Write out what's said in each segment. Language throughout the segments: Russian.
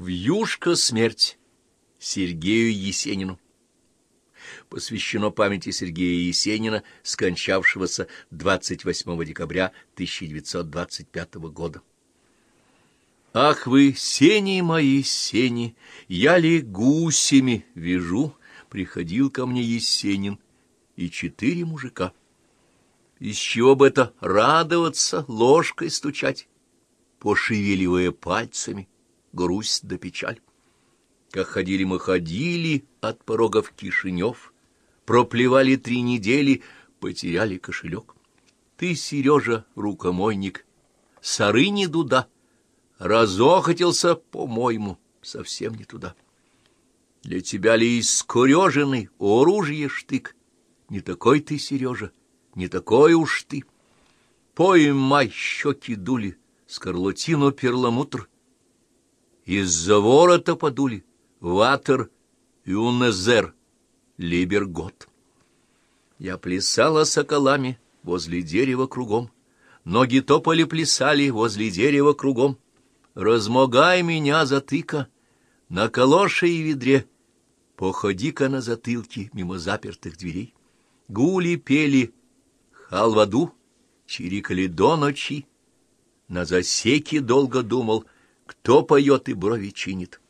Вьюшка смерть Сергею Есенину. Посвящено памяти Сергея Есенина, скончавшегося 28 декабря 1925 года. Ах вы, сени мои, сени, я ли гусями вяжу, приходил ко мне Есенин и четыре мужика. Из чего бы это радоваться, ложкой стучать, пошевеливая пальцами? Грусть да печаль. Как ходили мы ходили от порога в Кишинев, проплевали три недели, потеряли кошелек. Ты, Сережа, рукомойник, сары не дуда, разохотился, по-моему, совсем не туда. Для тебя ли искореженный оружие штык? Не такой ты, Сережа, не такой уж ты. Поймай щеки дули, скарлатину перламутр, из-за ворота подули Ватер и Унезер, Либергот. Я плясала соколами возле дерева кругом, Ноги топали плясали возле дерева кругом. Размогай меня, затыка, на калоше и ведре, Походи-ка на затылке мимо запертых дверей. Гули пели халваду, чирикали до ночи. На засеке долго думал — кто поет и брови чинит?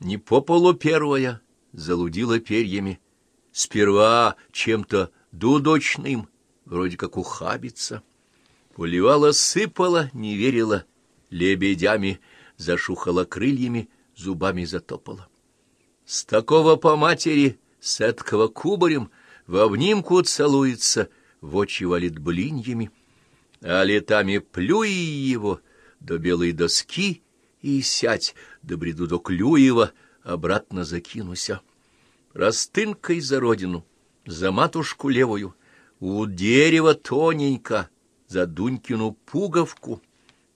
Не по полу первая залудила перьями, сперва чем-то дудочным, вроде как ухабится. Поливала, сыпала, не верила, лебедями зашухала крыльями, зубами затопала. С такого по матери, с этого кубарем, в обнимку целуется, в очи валит блиньями, а летами плюй его — до белой доски и сядь, до бреду до Клюева, обратно закинуся. Растынкой за родину, за матушку левую, у дерева тоненько, за Дунькину пуговку,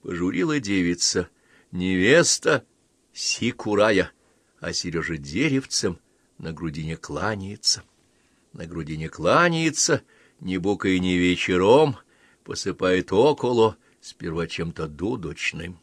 пожурила девица, невеста сикурая, а Сережа деревцем на грудине кланяется. На грудине кланяется, ни бокой ни вечером, посыпает около, сперва чем-то дудочным.